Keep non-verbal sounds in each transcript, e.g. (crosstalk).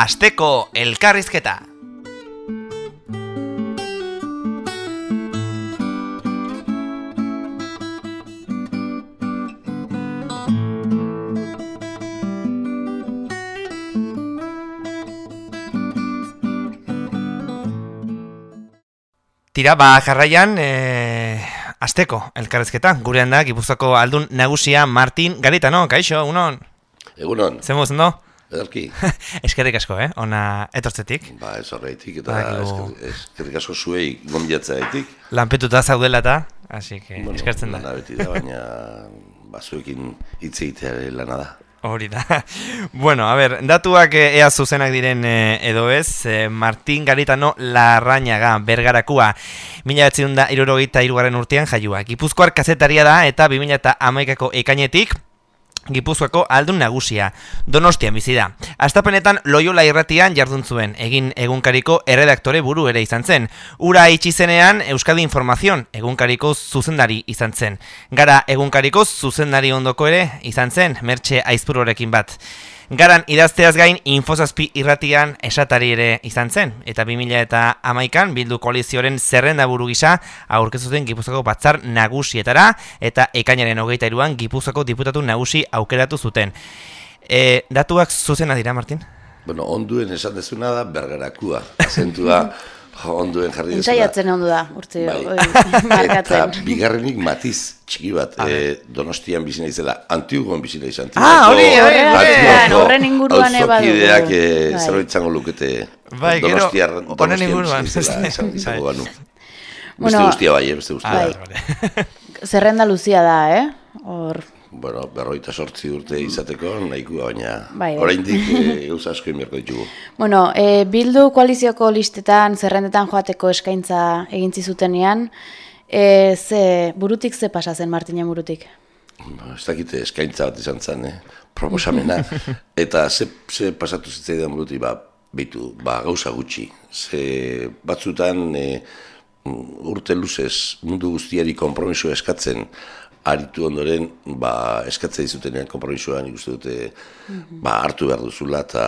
Asteko elkarrizketa. Tira, ba, jarraian, e, asteko elkarrezketa, gurean da, gipuzako aldun nagusia Martin Garitano, kaixo, unon? Egunon, Zemuz, no? Edarki. (laughs) Eskerrik asko, eh? Ona etortzetik. Ba, ez horreitik, eta Badakigu. esker- eskerrik asko zuei gombiatzaetik. Lanpetuta zaudela eta, así que eskertzen lana da. beti da, baina ba, zuekin hitz egiteare lana da. Hori da. (laughs) bueno, a ver, datuak eh, ea zuzenak diren eh, edo ez, eh, Martin Garitano Larrañaga, bergarakua, mila batzion da irurogeita irugarren urtean jaiua. Gipuzkoar kazetaria da eta 2000 eta amaikako ekainetik, Gipuzkoako aldun nagusia, donostian bizi da. Astapenetan Loyola irratian jardun zuen, egin egunkariko erredaktore buru ere izan zen. Ura itxi zenean Euskadi Informazion egunkariko zuzendari izan zen. Gara egunkariko zuzendari ondoko ere izan zen, mertxe aizpurorekin bat. Garan idazteaz gain infozazpi irratian esatari ere izan zen, eta 2000 eta amaikan bildu koalizioaren zerrenda buru gisa aurkezuten Gipuzkoako batzar nagusietara, eta ekainaren hogeita iruan Gipuzkoako diputatu nagusi aukeratu zuten. E, datuak zuzena dira, Martin? Bueno, onduen esan dezuna da bergarakua. Azentua (laughs) onduen jarri dezuna. Entzaiatzen ondo da, urte Bai. (laughs) Eta bigarrenik matiz txiki bat, eh, donostian bizi naizela, antiugon bizi naiz antiugoko. Ah, hori, hori, Horren inguruan ere badugu. auzokideak, eh, Bai. zerbait izango lukete Bai, gero, donostiar, donostian inguruan. bizi naizela, esan- izango Bai. banu. Beste Bueno, guztia bai, eh, beste guztia. Ah, Bai. vale. Zerrenda luzia da, eh? Hor, Bueno, berroita sortzi urte izateko, nahikoa, baina Bai, bai. oraindik eh, gauza asko inberko ditugu. (laughs) bueno, e, bildu koalizioko listetan, zerrendetan joateko eskaintza egin zizutenean, e, ze, burutik ze pasa zen Martinen burutik? Ba, Ez dakite eskaintza bat izan zen, eh? proposamena. (laughs) Eta ze, ze pasatu zitzaidan buruti, ba, bitu, ba, gauza gutxi. Ze batzutan e, urte luzez mundu guztiari konpromiso eskatzen, aritu ondoren, ba, eskatzea dizutenean konpromisoan ikuste dute, ba, hartu behar duzula, eta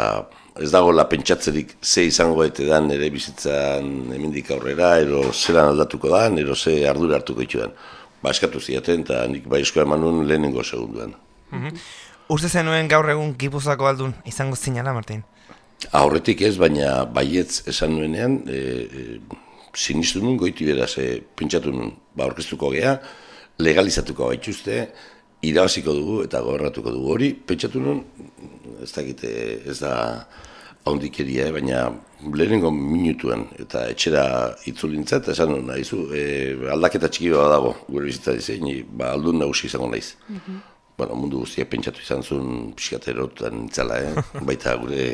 ez dagoela pentsatzerik ze izango ete dan ere bizitzan hemendik aurrera, ero zelan aldatuko dan, ero ze ardura hartuko ditudan. Ba, eskatu ziaten, eta nik bai eskoa eman nuen lehenengo segunduan. Uste zenuen gaur egun Gipuzkoako aldun izango zinala, Martin? Aurretik ez, baina baietz esan nuenean, e, e, sinistu nuen, goiti beraz, e, pentsatu nuen, ba, orkestuko gea, legalizatuko gaituzte, irabaziko dugu eta gobernatuko dugu hori, pentsatu nuen, ez dakite, ez da haundikeria, eh, baina lehenengo minutuan, eta etxera itzulintzat, eta esan nuen, nahizu, e, aldaketa txiki bat dago, gure bizitza dizein, ba, aldun nagusi izango naiz. Bueno, mundu guztiak pentsatu izan zuen pixkaterotan nintzala, eh? (laughs) baita gure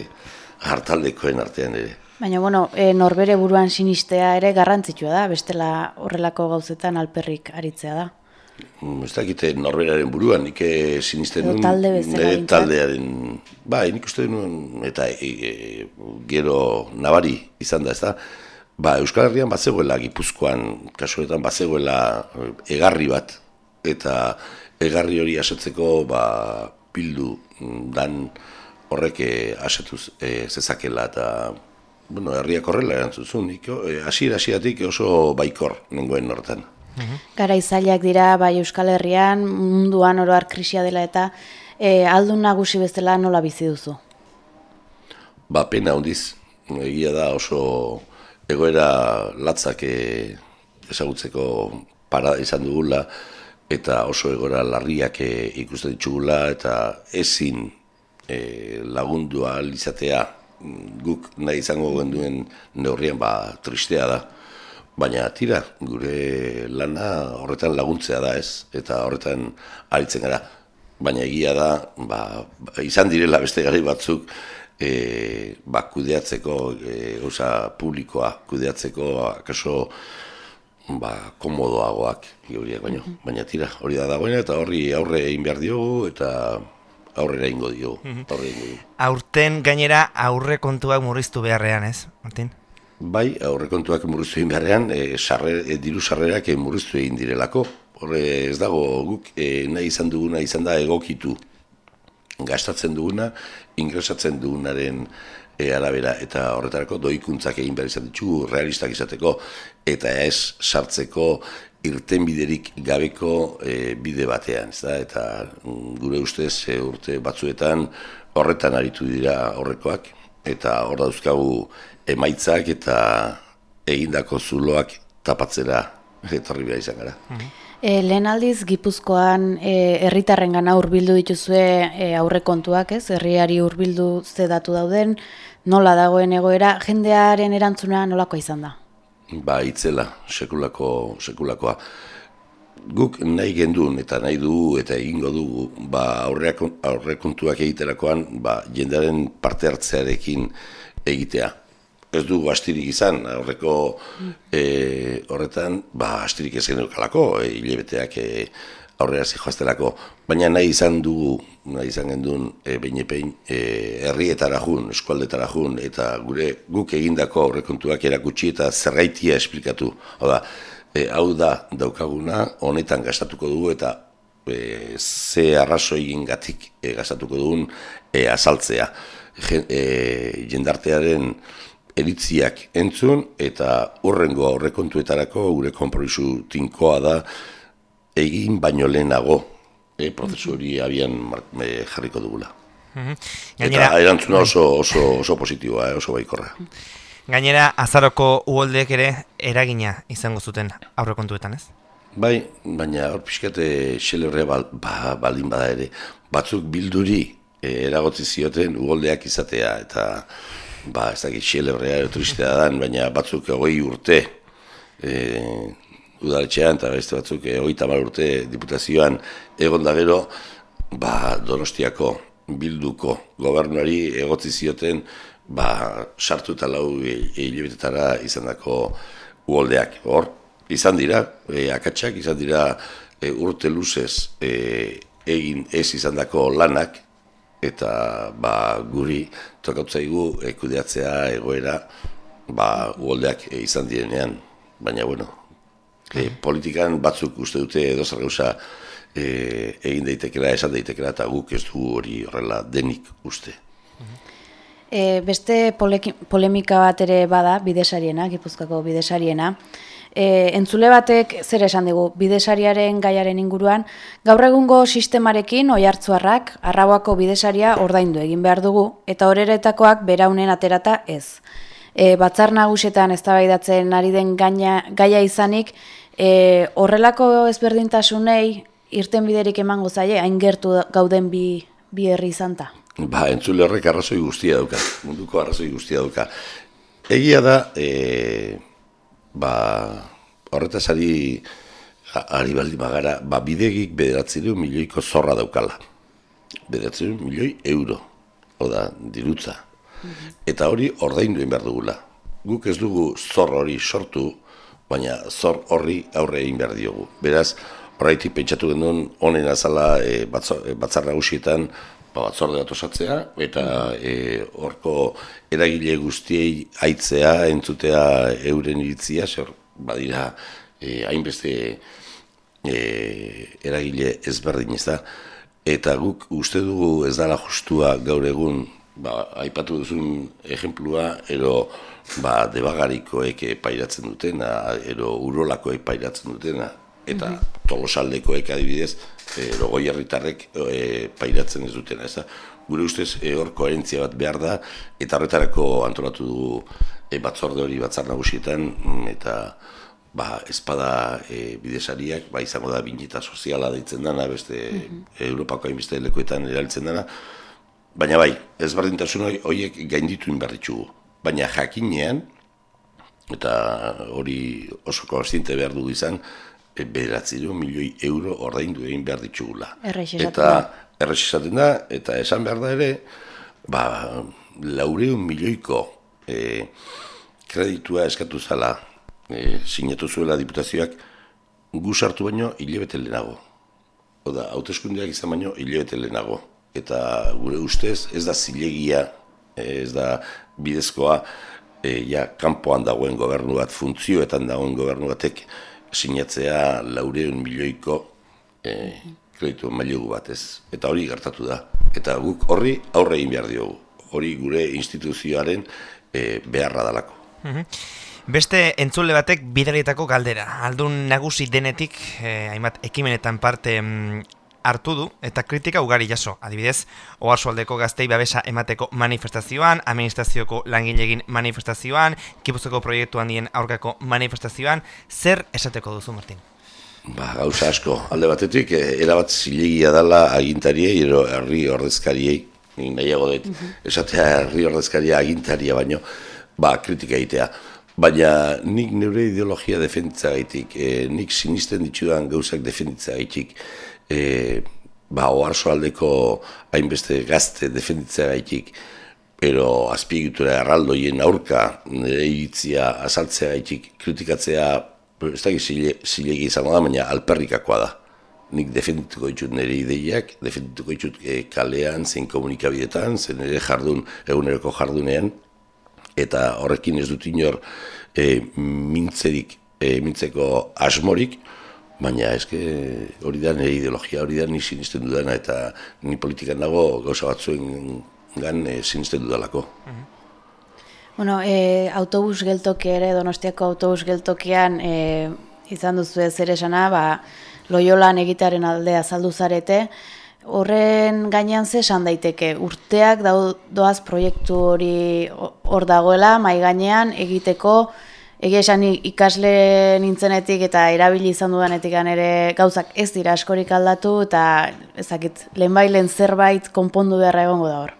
hartaldekoen artean ere. Baina, bueno, e, norbere buruan sinistea ere garrantzitsua da, bestela horrelako gauzetan alperrik aritzea da. Mm, Ez dakite norberaren buruan, nik eh, sinisten nuen, talde bezala taldearen, bai, nik uste nuen, eta e, e, gero nabari izan da, ez da, ba, Euskal Herrian bazegoela, Gipuzkoan, kasuetan bazegoela eh, egarri bat, eta egarri hori asetzeko, ba, bildu mm, dan horrek eh, asatuz eh, zezakela, eta, bueno, herriak horrela erantzun zuen, nik, eh, hasiera hasieratik oso baikor nengoen hortan. Gara izailak dira, bai Euskal Herrian, munduan oroar krisia dela eta e, aldun nagusi bezala nola bizi duzu? Ba, pena handiz, egia da oso egoera latzak eh, ezagutzeko para izan dugula, eta oso egoera larriak eh, ikusten ditugula, eta ezin eh, lagundu ahal izatea guk nahi izango genduen neurrian ba, tristea da. Baina tira, gure lana horretan laguntzea da ez, eta horretan aritzen gara. Baina egia da, ba, izan direla beste gari batzuk, e, ba, kudeatzeko, e, gauza publikoa kudeatzeko, akaso, ba, komodoagoak geuriak baino. Baina tira, hori da dagoena, eta horri aurre egin behar diogu, eta aurrera ingo diogu. Aurre ingo diogu. Aurten gainera aurre kontuak murriztu beharrean, ez, Martin? Bai, aurrekontuak murriztu egin beharrean, e, sarre, e, diru sarrerak e, murriztu egin direlako. Horre ez dago guk e, nahi izan duguna izan da egokitu gastatzen duguna, ingresatzen dugunaren e, arabera eta horretarako doikuntzak egin behar izan ditugu realistak izateko eta ez sartzeko irtenbiderik gabeko e, bide batean, ez da? eta mm, gure ustez e, urte batzuetan horretan aritu dira horrekoak eta hor dauzkagu emaitzak eta egindako zuloak tapatzera etorri behar izan gara. E, lehen aldiz, Gipuzkoan e, herritarren gana urbildu dituzue e, aurrekontuak, ez? Herriari urbildu ze datu dauden, nola dagoen egoera, jendearen erantzuna nolako izan da? Ba, itzela, sekulako, sekulakoa. Guk nahi gendun eta nahi du eta egingo dugu ba, aurrekontuak egiterakoan ba, jendearen parte hartzearekin egitea ez du astirik izan, horreko e, horretan, ba, astirik ez genukalako, e, hilebeteak e, aurrera zijoaztelako, baina nahi izan dugu, nahi izan gendun, e, behin e, herrietara jun, eskualdetara jun, eta gure guk egindako aurrekontuak erakutsi eta zerraitia esplikatu. Hau da, e, hau da daukaguna, honetan gastatuko dugu, eta e, ze arraso egin gatik e, gastatuko dugun e, azaltzea. E, jendartearen eritziak entzun eta urrengo aurrekontuetarako gure konpromisu tinkoa da egin baino lehenago e, prozesu hori abian e, jarriko dugula. Mhm. Gainera, eta erantzuna oso, oso, oso positiboa, eh, oso baikorra. Gainera, azaroko uholdeek ere eragina izango zuten aurrekontuetan, ez? Bai, baina hor pixkate xelebre bal, ba, baldin bada ere, batzuk bilduri e, eragotzi zioten uholdeak izatea, eta ba, ez dakit xelebrea tristea dan, baina batzuk hogei urte e, udaletxean, eta beste batzuk hogei tamar urte diputazioan egon da gero, ba, donostiako bilduko gobernuari egotzi zioten, ba, sartu eta lau hilibetetara izan dako uoldeak. Hor, izan dira, e, akatsak, izan dira e, urte luzez e, egin ez izan dako lanak, eta ba, guri tokatzaigu ekudeatzea egoera ba, uoldeak izan direnean, baina bueno, e, politikan batzuk uste dute edo gauza e, egin daitekela, esan daitekela, eta guk ez du hori horrela denik uste. E, beste polemika bat ere bada, bidesariena, gipuzkako bidesariena, E, entzule batek zer esan digu bidesariaren gaiaren inguruan, gaur egungo sistemarekin oi hartzuarrak, bidesaria ordaindu egin behar dugu, eta horeretakoak beraunen aterata ez. E, batzar nagusetan eztabaidatzen ari den gaina, gaia izanik, e, horrelako ezberdintasunei irten biderik emango zaie, hain gertu gauden bi, bi herri izanta. Ba, entzule horrek arrazoi guztia dauka, munduko arrazoi guztia dauka. Egia da, e, ba, horretaz ari, ari baldi magara, ba, bidegik bederatzen milioiko zorra daukala. Bederatzen milioi euro, oda, dirutza. Eta hori ordaindu behar dugula. Guk ez dugu zor hori sortu, baina zor horri aurre egin behar diogu. Beraz, horreitik pentsatu genuen honen azala e, batzar nagusietan ba, batzorde bat osatzea, eta e, horko eragile guztiei aitzea, entzutea euren iritzia, zer badira e, hainbeste e, eragile ezberdin ez da, eta guk uste dugu ez dala justua gaur egun, ba, aipatu duzun ejemplua, ero ba, debagarikoek pairatzen dutena, ero urolakoek pairatzen dutena, eta mm tolosaldekoek adibidez, e, logoi herritarrek e, pairatzen ez dutena, ez da? Gure ustez e, hor koherentzia bat behar da, eta horretarako antolatu dugu e, batzorde hori batzar nagusietan, mm, eta ba, espada e, bidesariak, ba, izango da binita soziala deitzen dana, beste mm Europako hainbeste lekuetan erabiltzen dana, baina bai, ez berdintasun horiek gainditu inberritxugu. Baina jakinean, eta hori oso konstinte behar du izan, Bederatzi du milioi euro ordaindu egin behar ditugula. Eta errex esaten da, eta esan behar da ere, ba, laureun milioiko e, kreditua eskatu zala, e, sinatu zuela diputazioak, gu sartu baino hilebete lehenago. Oda, hauteskundeak izan baino hilebete lehenago. Eta gure ustez ez da zilegia, ez da bidezkoa, e, ja, kanpoan dagoen gobernu bat, funtzioetan dagoen gobernu batek, sinatzea laureun milioiko e, kreditu mailugu bat ez. Eta hori gertatu da. Eta guk horri aurre egin behar diogu. Hori gure instituzioaren e, beharra dalako. Mhm. Beste entzule batek bidalietako galdera. Aldun nagusi denetik, eh, hainbat ekimenetan parte mm, hartu du eta kritika ugari jaso. Adibidez, Oarsoaldeko gaztei babesa emateko manifestazioan, administrazioko langilegin manifestazioan, Kipuzeko proiektu handien aurkako manifestazioan, zer esateko duzu, Martin? Ba, gauza asko, alde batetik, eh, erabat zilegia dela agintariei, ero herri ordezkariei, nahiago dut, mhm. esatea herri ordezkaria agintaria baino, ba, kritika egitea. Baina nik neure ideologia defenditza gaitik, e, nik sinisten ditudan gauzak defenditza gaitik, e, ba, oarzo aldeko hainbeste gazte defenditza gaitik, pero azpiegitura erraldoien aurka nire iritzia azaltzea kritikatzea, ez da zilegi izango da, baina alperrikakoa da. Nik defendituko ditut nire ideiak, defendituko ditut e, kalean, zein komunikabidetan, zen nire jardun, eguneroko jardunean, eta horrekin ez dut inor e, mintzerik, e, mintzeko asmorik, baina eske hori da nire ideologia, hori da ni sinisten dudana, eta ni politikan dago gauza batzuen gan e, sinisten dudalako. Mhm. Bueno, e, autobus geltoki ere, donostiako autobus geltokian e, izan duzu ez ere esana, ba, loiolan egitaren aldea azaldu zarete, Horren gainean ze esan daiteke, urteak doaz proiektu hori hor dagoela, mai gainean egiteko, egia esan ikasle nintzenetik eta erabili izan dudanetik ere gauzak ez dira askorik aldatu eta ezakit, lehen zerbait konpondu beharra egongo da hor.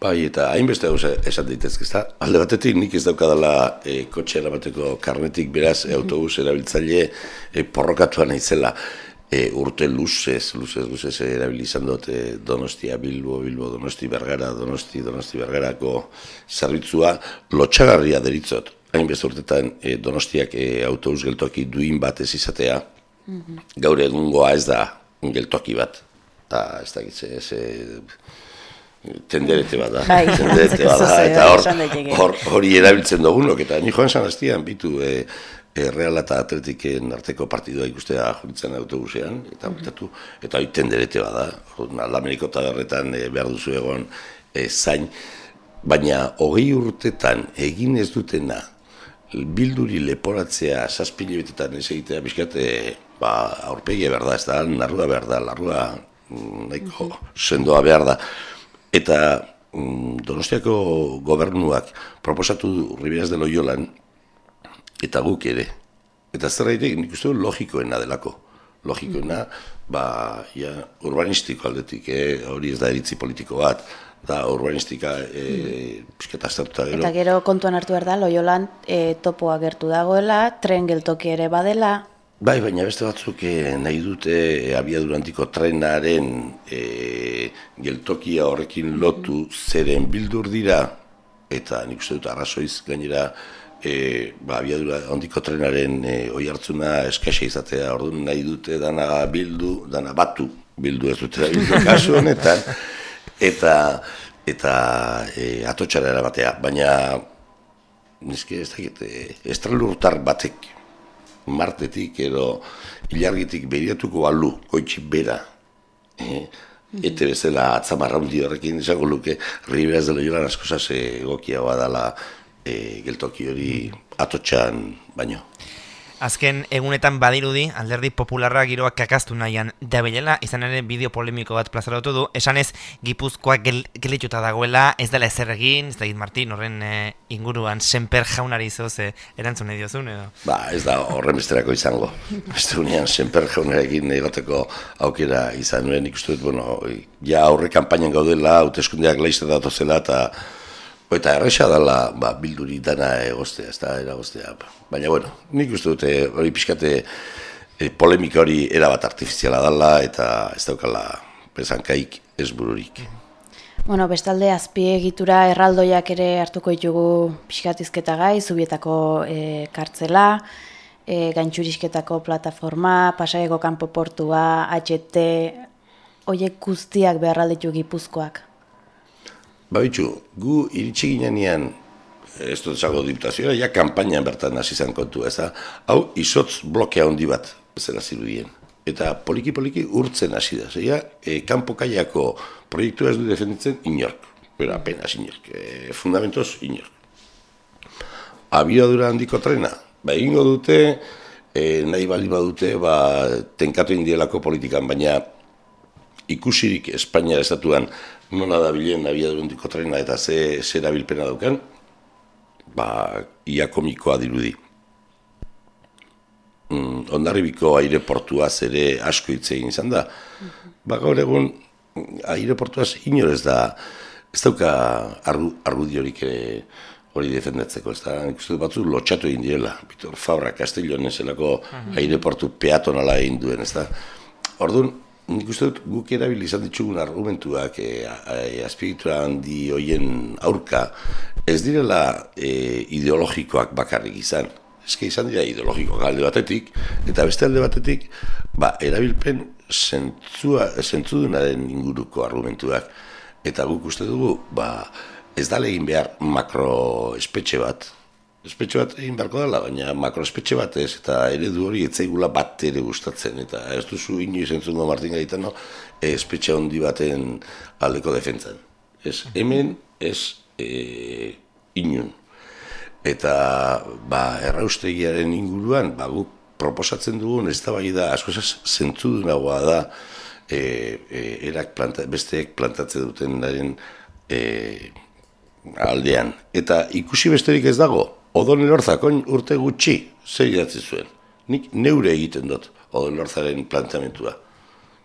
Bai, eta hainbeste gauza esan daitezke, ezta? Alde batetik nik ez daukadala e, kotxe erabateko karnetik beraz e, autobus erabiltzaile e, porrokatuan naizela e, urte luzez, luzez, luzez erabili izan dut e, Donostia, Bilbo, Bilbo, Donosti, Bergara, Donosti, Donosti, Bergarako zerbitzua lotxagarria deritzot. Hain urtetan e, Donostiak e, autobus geltoki duin bat ez izatea, mm -hmm. gaur egungoa ez da geltoki bat. Ta, ez da gitze, ez, tenderete bat da, bai, (laughs) tenderete bat da, eta hor, hori erabiltzen dugunok, eta ni joan zan bitu, e, e, Real eta Atletiken arteko partidua ikustea jonitzen autobusean, eta mm -hmm. eta hori tenderete bada, aldameriko eta derretan e, behar duzu egon e, zain, baina hogei urtetan egin ez dutena bilduri leporatzea saspile betetan ez egitea bizkat, e, ba, aurpegia behar da, ez da, narrua behar da, larrua mm, nahiko sendoa behar da, eta mm, Donostiako gobernuak proposatu Riberas de Loyolan eta guk ere. Eta zer nik uste logikoena delako. Logikoena, ba, ja, urbanistiko aldetik, eh? hori ez da eritzi politiko bat, da urbanistika e, pisketa gero. Eta gero kontuan hartu behar da, loiolan e, topoa gertu dagoela, tren geltoki ere badela. Bai, baina beste batzuk e, nahi dute e, abiadurantiko trenaren e, geltokia horrekin lotu zeren bildur dira, eta nik uste dut arrazoiz gainera, e, ba, abiadura ondiko trenaren e, oi hartzuna eskaxe izatea, orduan nahi dute dana bildu, dana batu bildu ez dute bildu kasu honetan, (laughs) eta eta e, atotxara batea, baina nizke ez dakit, e, estralurtar batek martetik edo ilargitik behiratuko balu, goitxik bera, e, Ete bezala atzamarra horrekin izango luke, Riberaz de Loyola asko zase egokia badala e, geltoki hori atotxan baino. Azken egunetan badirudi alderdi popularra giroak kakaztu nahian dabilela, izan ere bideo polemiko bat plazaratu du, esan ez gipuzkoa gel, gelituta dagoela, ez dela ezer egin, ez da Martin, horren e, inguruan, senper jaunari zoz e, erantzun ediozun, edo? Ba, ez da horren besterako izango. Beste unean, senper jaunarekin egoteko aukera izan nuen ikustu dut, bueno, ja aurre kampainan gaudela, hauteskundeak laizte datozela, eta Eta erresa dela ba, bilduri dana egostea, ez da, eragostea. Baina, bueno, nik uste dute hori pixkate e, polemika hori erabat artifiziala dela eta ez daukala pesankaik ez bururik. Bueno, bestalde azpiegitura erraldoiak ere hartuko ditugu pixkatizketa gai, zubietako e, kartzela, e, gaintxurisketako plataforma, pasaieko kanpo portua, HT, oiek guztiak beharralditu gipuzkoak. Ba gu iritsi ginean ez dut zago diputazioa, ja kampainan bertan hasi zen kontu, ez da? Hau, izotz blokea handi bat, bezala zirudien. eta poliki-poliki urtzen hasi da. Zeia, e, kanpo kaiako proiektua ez du defenditzen inork. Pero apenas inork. E, fundamentoz inork. Abiadura handiko trena. Ba, egingo dute, e, nahi bali badute, ba, tenkatu indielako politikan, baina ikusirik Espainia estatuan nola da bilen abiadura handiko trena eta ze, ze erabilpena daukan, ba, ia komikoa dirudi. Mm, ondarribiko aireportuaz ere asko hitz egin izan da. Ba, gaur egun aireportuaz inorez da, ez dauka arru, argudiorik eh, hori defendatzeko, ez da, nik uste batzu lotxatu egin direla, Bitor Fabra Castelloen ezelako aireportu peatonala egin duen, ez da. Orduan, nik uste dut guk erabili izan ditugun argumentuak e, azpiritura handi hoien aurka, ez direla e, ideologikoak bakarrik izan, eske izan dira ideologiko galde batetik, eta beste alde batetik, ba, erabilpen zentzua, zentzudunaren inguruko argumentuak. Eta guk uste dugu, ba, ez da egin behar makro espetxe bat, espetxe bat egin beharko dela, baina makro espetxe bat ez, eta eredu hori etzaigula bat ere gustatzen, eta ez duzu inoiz entzungo Martin Gaitano, espetxe handi baten aldeko defentzan. Ez, hemen ez e, inun, eta ba, erraustegiaren inguruan ba, guk proposatzen dugun ez da bai da asko dunagoa da e, e, erak planta, besteek plantatzen duten daren e, aldean. Eta ikusi besterik ez dago, odon elorzak urte gutxi zer idatzi zuen. Nik neure egiten dut odon elorzaren plantamentua.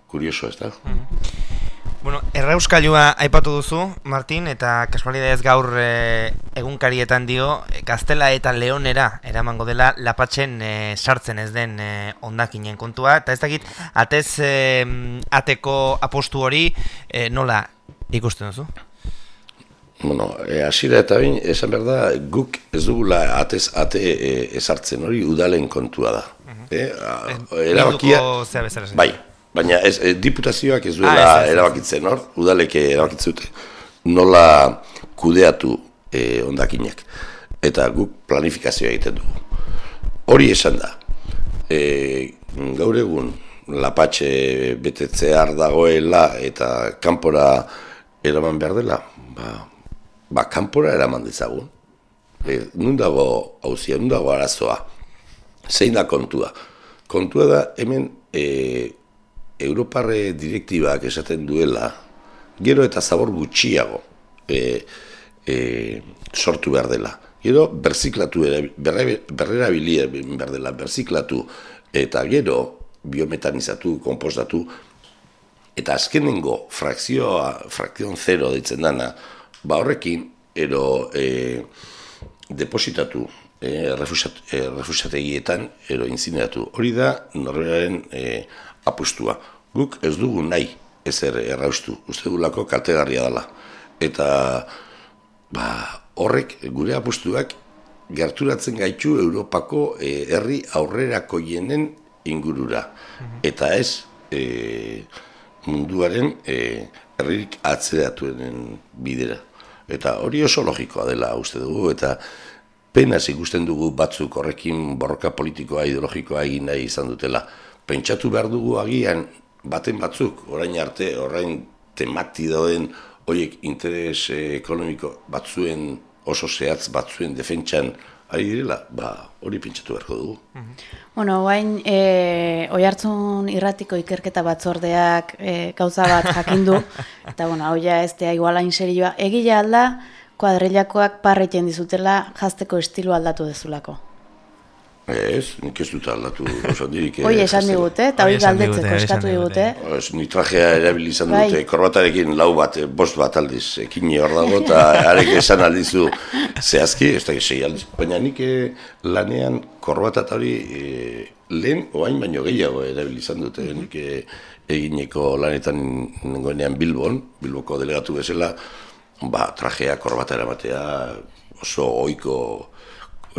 Kurioso ez da? Mm Bueno, errauskailua aipatu duzu, Martin, eta kasualidadez gaur e, egunkarietan dio, Gaztela eta Leonera eramango dela lapatzen e, sartzen ez den e, ondakinen kontua, eta ez dakit, atez e, ateko apostu hori e, nola ikusten duzu? Bueno, e, asira eta bain, esan behar da, guk ez dugula atez ate e, esartzen hori udalen kontua da. Uh -huh. e, erabakia, bai, Baina ez, e, diputazioak ez duela ah, erabakitzen, hor? Udaleke erabakitzute nola kudeatu e, ondakinak. Eta guk planifikazioa egiten dugu. Hori esan da. E, gaur egun lapatxe betetzear dagoela eta kanpora eraman behar dela, ba, ba kanpora eraman dezagun. E, nun dago hauzia, nun dago arazoa. Zein da kontua? Kontua da hemen e, Europarre direktibak esaten duela, gero eta zabor gutxiago e, e, sortu behar dela. Gero berziklatu, berrera bilia behar dela, berziklatu eta gero biometanizatu, kompostatu, eta azkenengo frakzioa, frakzion zero ditzen dana, ba horrekin, ero e, depositatu e, refusategietan, ero inzineratu. Hori da, norberaren e, apustua. Guk ez dugu nahi ezer erraustu, uste lako kaltegarria dela. Eta ba, horrek gure apustuak gerturatzen gaitu Europako e, herri aurrerako jenen ingurura. Mhm. Eta ez e, munduaren e, herririk atzeratuenen bidera. Eta hori oso logikoa dela uste dugu, eta penaz ikusten dugu batzuk horrekin borroka politikoa ideologikoa egin nahi izan dutela. Pentsatu behar dugu agian baten batzuk, orain arte, orain temati dauden horiek interes ekonomiko batzuen oso zehatz batzuen defentsan ari direla, ba, hori pentsatu beharko dugu. Bueno, guain, e, oi hartzun irratiko ikerketa batzordeak e, gauza bat (laughs) jakindu, eta bueno, hau ja ez da igualain serioa, egila alda, kuadrilakoak parreiten dizutela jazteko estilo aldatu dezulako. Ez, nik ez dut aldatu oso dirik. Hoi esan digute, eta hoi galdetzeko eskatu digute. Ez, nik trajea erabilizan bai. dute, korbatarekin lau bat, eh, bost bat aldiz, ekini hor dago, eta (laughs) arek esan aldizu zehazki, ez da gesei aldiz. Baina nik eh, lanean korbatat hori e, lehen, oain baino gehiago erabilizan dute, mm nik egineko lanetan nengoenean Bilbon, Bilboko delegatu bezala, ba, trajea korbata eramatea oso oiko,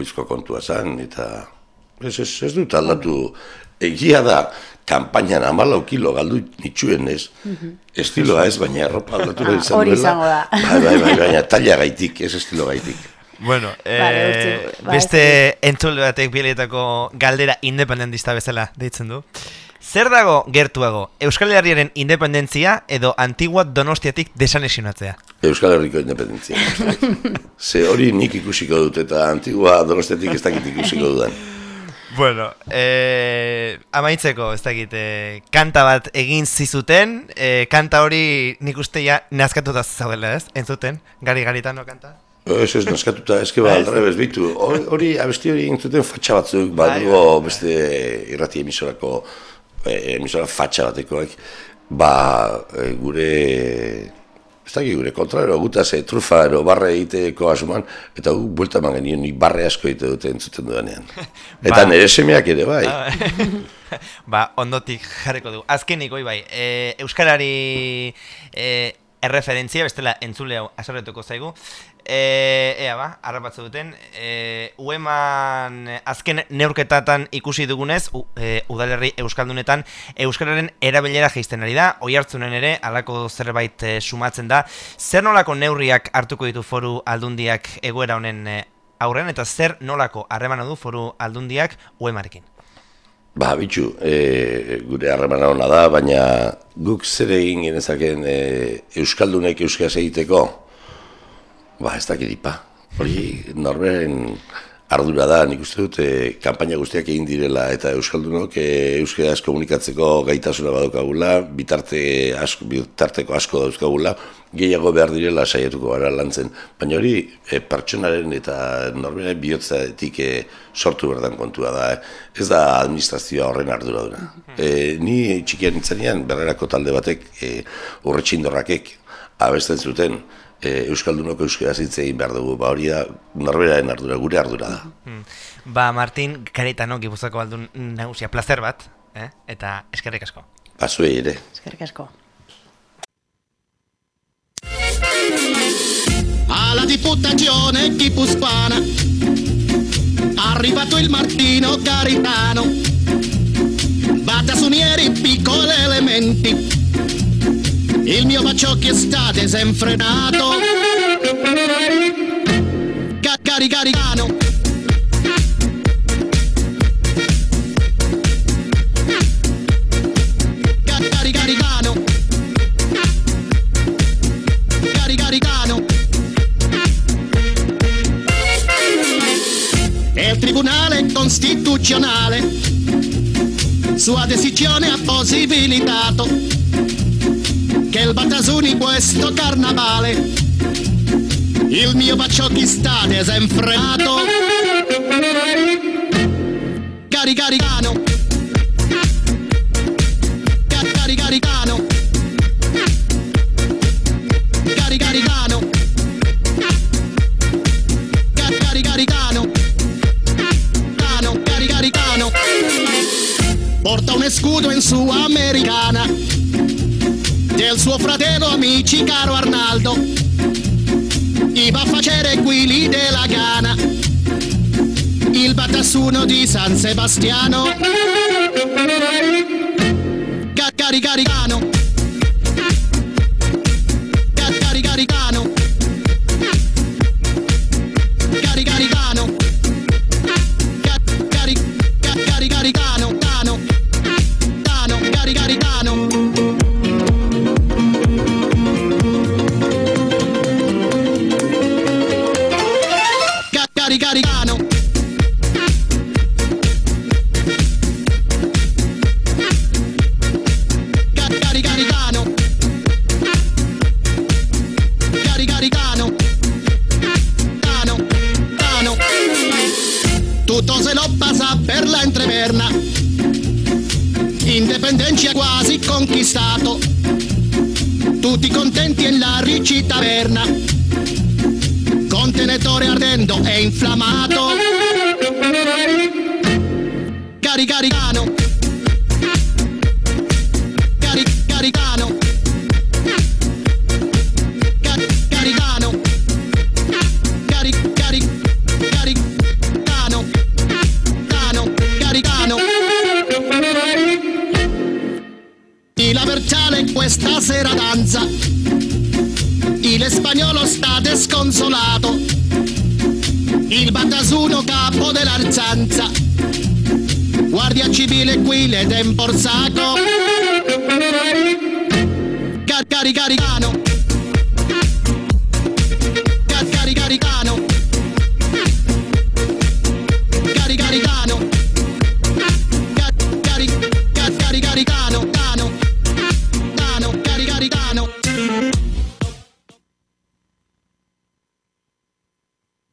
oizko kontua zen, eta Ez, ez, ez dut aldatu, egia da, kampainan amalau kilo galdu nitxuen ez, mhm. estiloa ez, baina erropa aldatu (laughs) da izan Hori izango da. Bai, bai, bai, baina talia gaitik, ez estilo gaitik. Bueno, eh, beste entzule batek biletako galdera independentista bezala deitzen du. Zer dago gertuago, Euskal Herriaren independentzia edo antigua donostiatik desanexionatzea? Euskal Herriko independentzia. (laughs) Ze hori nik ikusiko dut eta antigua donostiatik ez dakit ikusiko dudan. Bueno, eh, amaitzeko, ez dakit, eh, kanta bat egin zizuten, eh, kanta hori nik uste ja nazkatuta zaudela, ez? Entzuten, gari garitano kanta? Ez ez naskatuta, eske ba, aldrebez bitu. Hori, abesti hori intzuten fatxa batzuk, badugu bai, bai. beste irrati emisorako, eh, emisora fatxa batekoak, ba, eh, gure, ez dakit gure kontraro, guta ze trufa ero barre egiteko asuman, eta gu buelta eman genien, ni barre asko egite dute entzuten dudanean. (laughs) Eta Ba. nire semeak ere bai. (laughs) ba, ondotik jarriko dugu. Azkenik, oi bai, e, Euskarari e, erreferentzia, bestela entzule hau asorretuko zaigu. E, ea ba, harrapatzu duten, e, ueman azken neurketatan ikusi dugunez, u, e, udalerri Euskaldunetan, Euskararen erabilera jaisten ari da, oi hartzunen ere, alako zerbait e, sumatzen da. Zer nolako neurriak hartuko ditu foru aldundiak egoera honen e, aurren, eta zer nolako harremana du foru aldundiak uemarekin? Ba, bitxu, e, gure harremana ona da, baina guk zer egin genezaken e, Euskaldunek Euskaraz egiteko, ba, ez dakit ipa. Hori norberen ardura da, nik uste dut, e, kanpaina guztiak egin direla, eta Euskaldunok e, Euskaraz komunikatzeko gaitasuna badokagula, bitarte asko, bitarteko asko dauzkagula, gehiago behar direla saiatuko gara lantzen. Baina hori e, pertsonaren eta norberen bihotzatik e, sortu berdan kontua da. eh. Ez da administrazioa horren ardura duna. E, ni txikian itzanean berrerako talde batek e, urretxindorrakek abesten zuten e, Euskaldunok euskaraz hitz egin behar dugu. Ba hori da norberaren ardura, gure ardura da. Hmm. Ba, Martin Garitano, Gipuzkoako aldun nagusia, placer bat, eh? eta eskerrik asko. Bazuei ere. Eskerrik asko. alla diputazione chipusquana arrivato il Martino Garitano il mio baciocchi è stato desenfrenato Ca- cari caricano Ca- cari caricano cari caricano e il Tribunale Costituzionale. Sua decisione ha possibilitato che il Batasuni questo carnavale. Il mio baciocchi sta desenfrenato cari caricano dici caro Arnaldo, i baffacere guili della Ghana, il battassuno di San Sebastiano, Cari Caricano. civile qui le è in